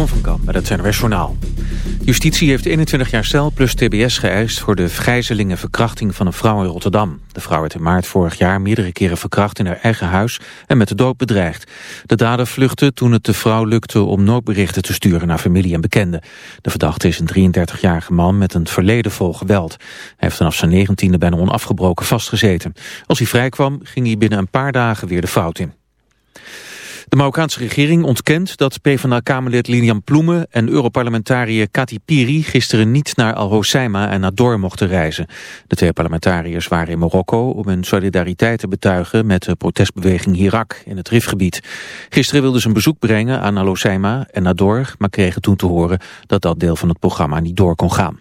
Jeroen van Kamp met het NRS Journaal. Justitie heeft 21 jaar cel plus tbs geëist voor de gijzeling en verkrachting van een vrouw in Rotterdam. De vrouw werd in maart vorig jaar meerdere keren verkracht in haar eigen huis en met de dood bedreigd. De dader vluchtte toen het de vrouw lukte om noodberichten te sturen naar familie en bekenden. De verdachte is een 33-jarige man met een verleden vol geweld. Hij heeft vanaf zijn negentiende bijna onafgebroken vastgezeten. Als hij vrijkwam ging hij binnen een paar dagen weer de fout in. De Marokkaanse regering ontkent dat PvdA-kamerlid Lilian Ploemen en Europarlementariër Kati Piri gisteren niet naar Al Hoceima en Nador mochten reizen. De twee parlementariërs waren in Marokko om hun solidariteit te betuigen met de protestbeweging Hirak in het Rifgebied. Gisteren wilden ze een bezoek brengen aan Al Hoceima en Nador, maar kregen toen te horen dat dat deel van het programma niet door kon gaan.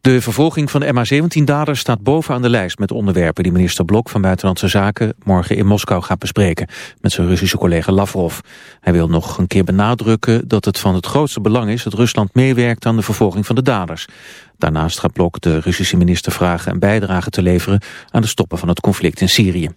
De vervolging van de MH17-daders staat bovenaan de lijst met onderwerpen die minister Blok van Buitenlandse Zaken morgen in Moskou gaat bespreken met zijn Russische collega Lavrov. Hij wil nog een keer benadrukken dat het van het grootste belang is dat Rusland meewerkt aan de vervolging van de daders. Daarnaast gaat Blok de Russische minister vragen een bijdrage te leveren aan de stoppen van het conflict in Syrië.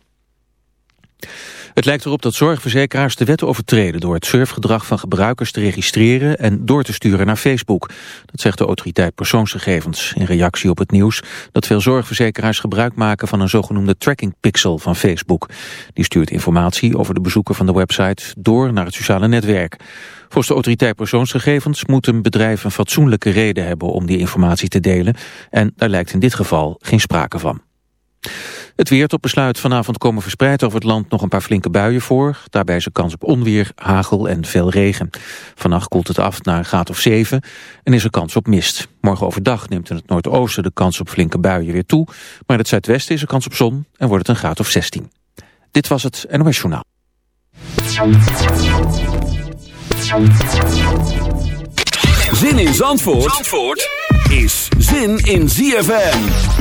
Het lijkt erop dat zorgverzekeraars de wet overtreden door het surfgedrag van gebruikers te registreren en door te sturen naar Facebook. Dat zegt de autoriteit persoonsgegevens in reactie op het nieuws dat veel zorgverzekeraars gebruik maken van een zogenoemde tracking pixel van Facebook. Die stuurt informatie over de bezoeker van de website door naar het sociale netwerk. Volgens de autoriteit persoonsgegevens moet een bedrijf een fatsoenlijke reden hebben om die informatie te delen en daar lijkt in dit geval geen sprake van. Het weer tot besluit vanavond komen verspreid over het land nog een paar flinke buien voor. Daarbij is er kans op onweer, hagel en veel regen. Vannacht koelt het af naar een graad of 7 en is er kans op mist. Morgen overdag neemt in het noordoosten de kans op flinke buien weer toe. Maar in het zuidwesten is er kans op zon en wordt het een graad of 16. Dit was het NOS Journaal. Zin in Zandvoort, Zandvoort is zin in ZFM.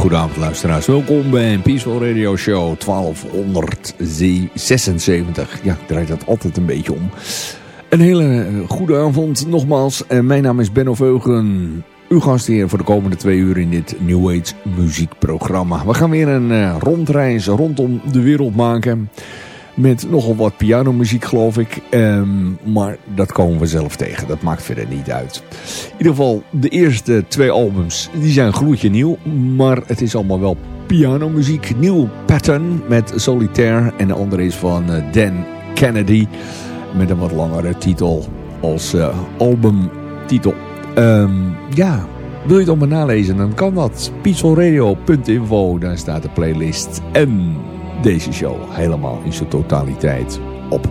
Hele goede avond luisteraars. Welkom bij een Peaceful Radio Show 1276. Ja, ik draai dat altijd een beetje om. Een hele goede avond nogmaals. En mijn naam is Benno Veugen. Uw gastheer voor de komende twee uur in dit New Age muziekprogramma. We gaan weer een uh, rondreis rondom de wereld maken. Met nogal wat pianomuziek geloof ik. Um, maar dat komen we zelf tegen. Dat maakt verder niet uit. In ieder geval de eerste twee albums. Die zijn gloedje nieuw. Maar het is allemaal wel pianomuziek. Nieuw pattern met Solitaire. En de andere is van uh, Dan Kennedy met een wat langere titel als uh, albumtitel. Um, ja, wil je het allemaal nalezen, dan kan dat. peacefulradio.info, daar staat de playlist en deze show helemaal in zijn totaliteit op.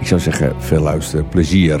Ik zou zeggen, veel luisterplezier.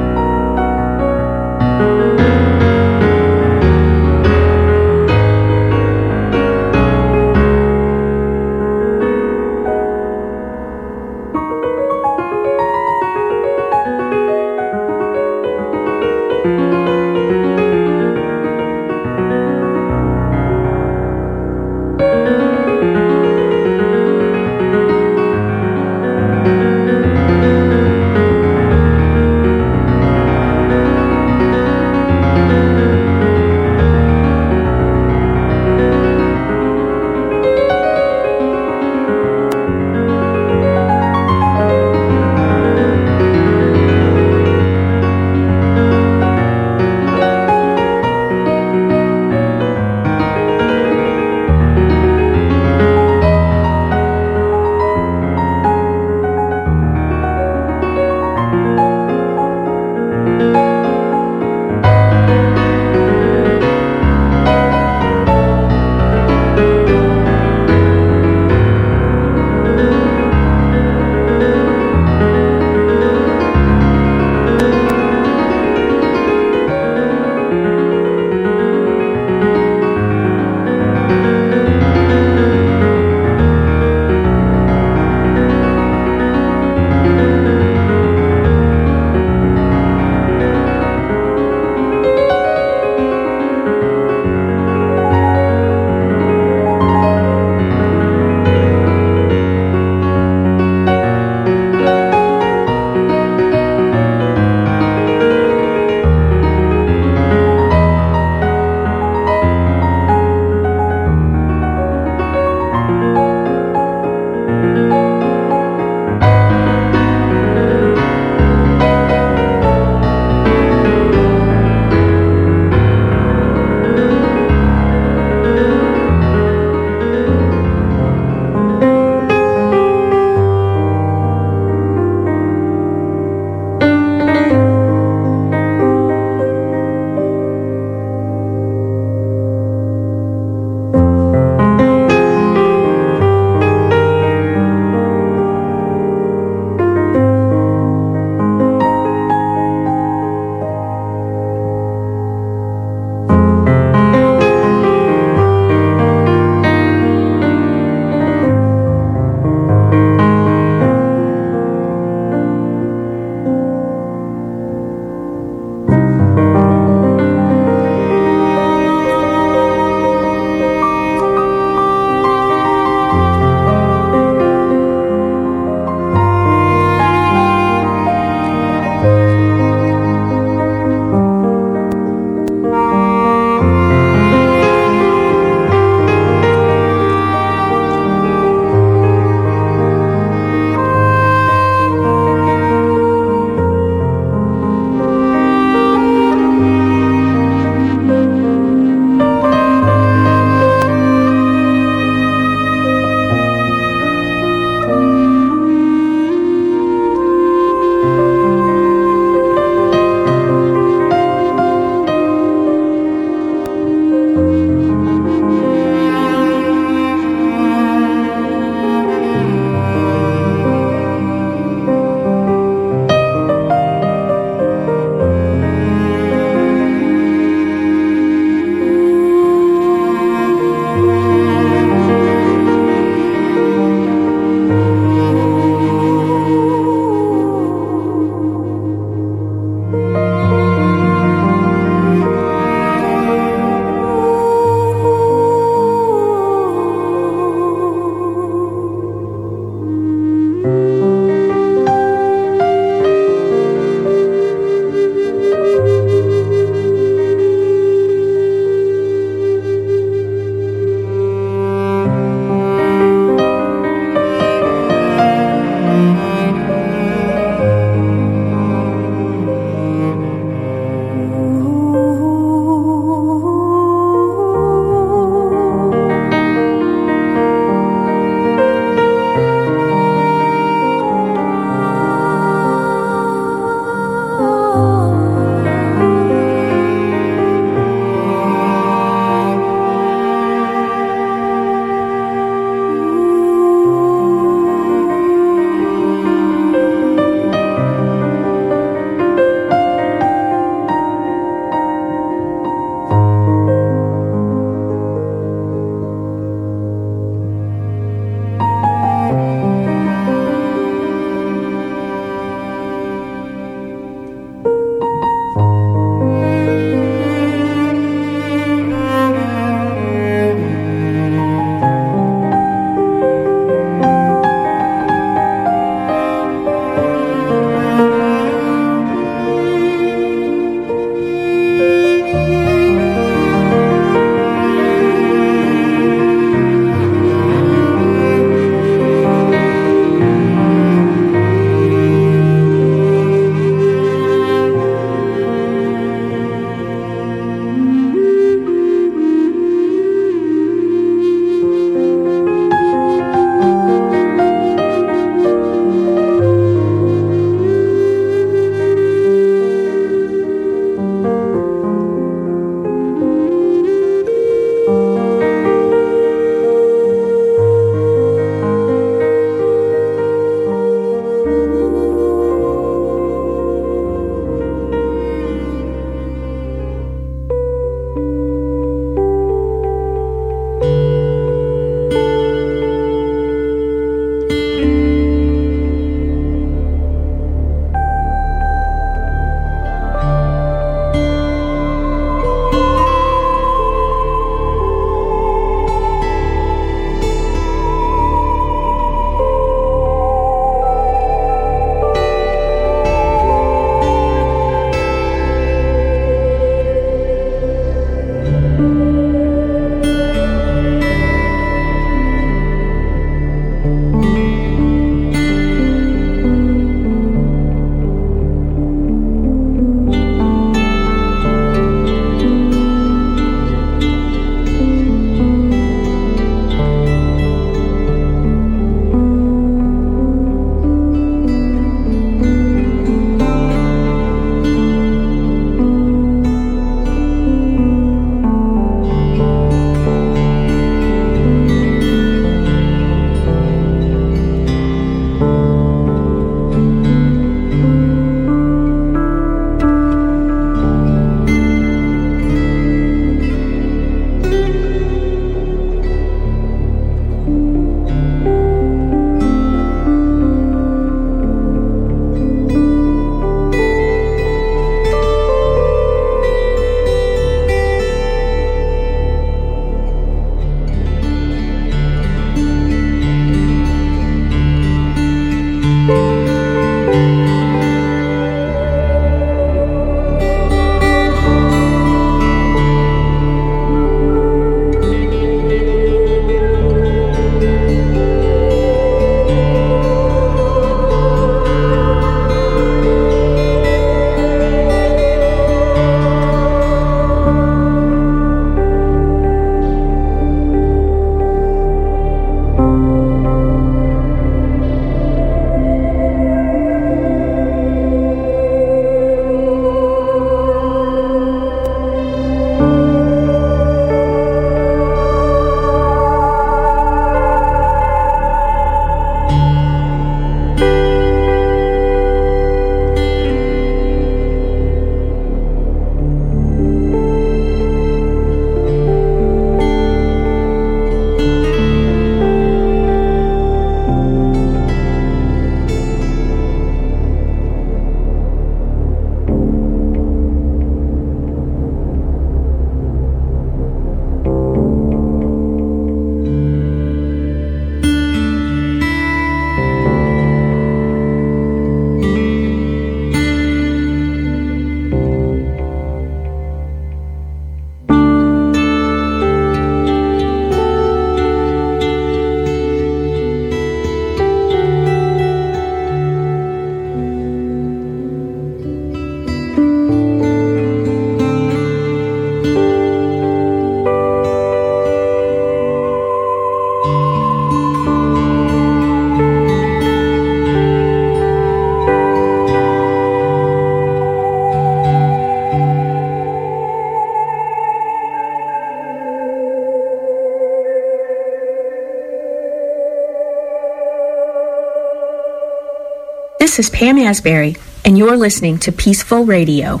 is Pam Asbury, and you're listening to Peaceful Radio.